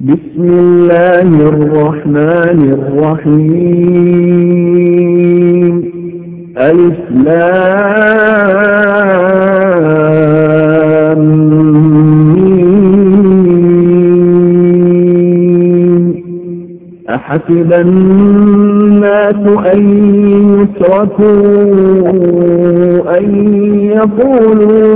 بسم الله الرحمن الرحيم. ألف لام أحسب الناس أن يتركوا أن يقولوا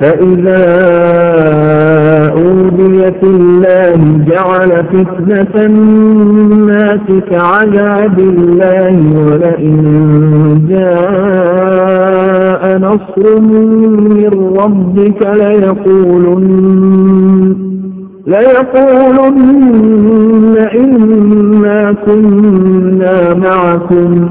فإذا أوذي في الله جعل فتنة الناس كعذاب الله ولئن جاء نصر من ربك ليقولن ليقولن إنا كنا معكم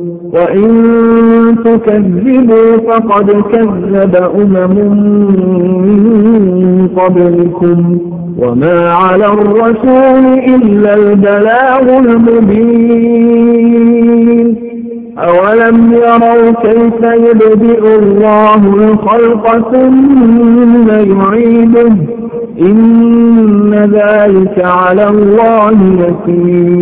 وإن تكذبوا فقد كذب أمم من قبلكم وما على الرسول إلا البلاغ المبين أولم يروا كيف يبدئ الله الخلق ثم يعيده إن ذلك على الله يسير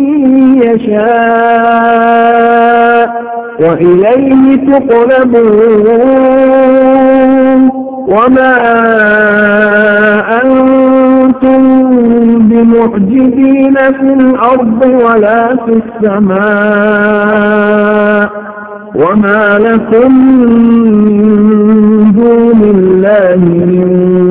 يشاء وإليه تقلبون وما أنتم بمعجزين في الأرض ولا في السماء وما لكم من دون الله من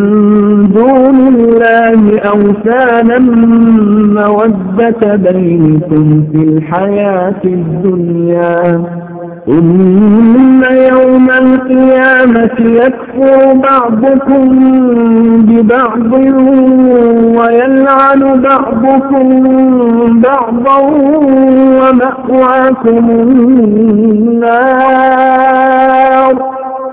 أوثانا مودة بينكم في الحياة الدنيا. ثم يوم القيامة يكفر بعضكم ببعض ويلعن بعضكم بعضا ومأواكم النار.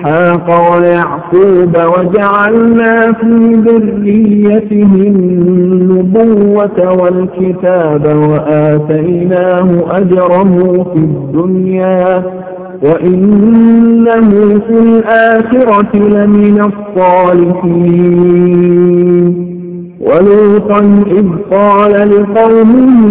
إسحاق ويعقوب وجعلنا في ذريته النبوة والكتاب وآتيناه أجره في الدنيا وإنه في الآخرة لمن الصالحين. ولوطا إذ قال لقومه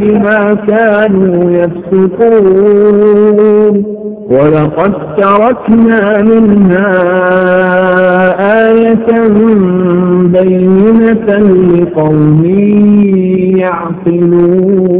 بما كانوا يفسقون. ولقد تركنا منها آية بينة لقوم يعقلون.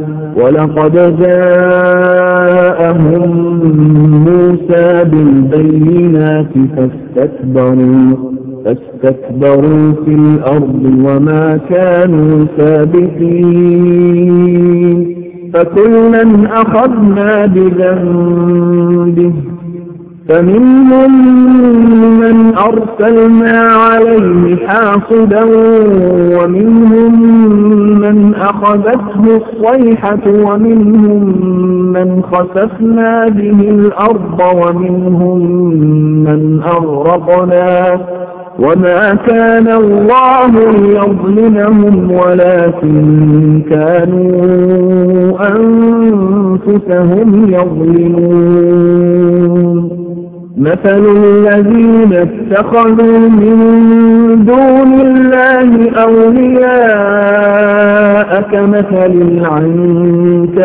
ولقد جاءهم موسى بالبينات فاستكبروا فاستكبروا في الأرض وما كانوا سابقين. فكلا أخذنا بذنبه فمنهم من أرسلنا عليه حاصدا ومنهم من أخذته الصيحة ومنهم من خسفنا به الأرض ومنهم من أغرقنا وما كان الله ليظلمهم ولكن كانوا أنفسهم يظلمون. مثل الذين اتخذوا من دون الله أولياء كمثل العنكبوت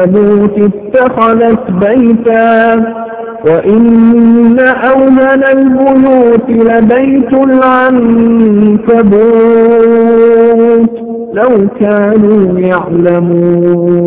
اتخذت بيتا وإن أومن البيوت لبيت العنكبوت لو كانوا يعلمون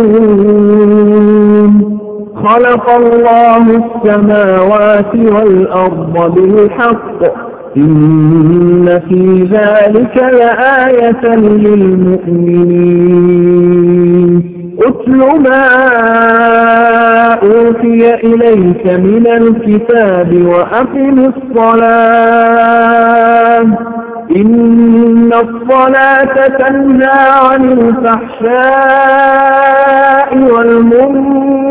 خلق الله السماوات والأرض بالحق. إن في ذلك لآية للمؤمنين. اتل ما أوتي إليك من الكتاب وأقم الصلاة. إن الصلاة تنهى عن الفحشاء والمنكر.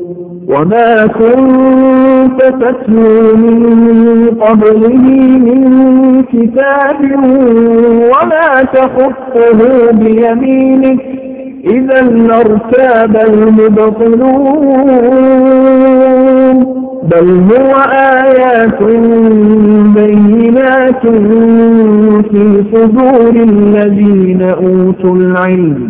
وما كنت تتلو من قبله من كتاب ولا تخطه بيمينك إذا لارتاب المبطلون بل هو آيات بينات في صدور الذين أوتوا العلم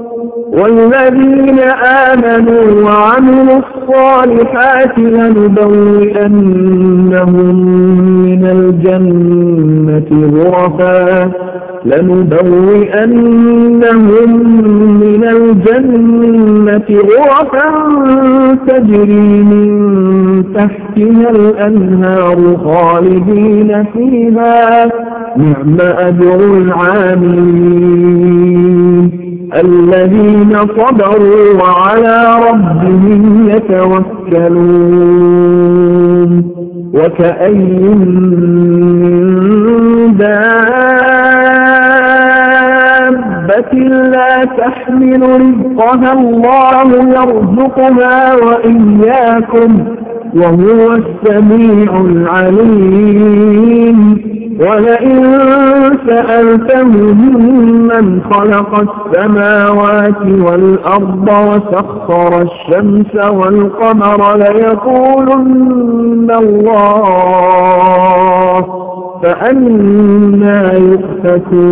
والذين آمنوا وعملوا الصالحات لنبوئنهم من الجنة غرفا لنبوئنهم من الجنة غرفا تجري من تحتها الأنهار خالدين فيها نعم أجر العاملين. الذين صبروا وعلى ربهم يتوكلون. وكأي من دابة لا تحمل رزقها الله يرزقها وإياكم. وهو السميع العليم. ولئن سألتهم من خلق السماوات والأرض وسخر الشمس والقمر ليقولن الله فأنا يؤفكون.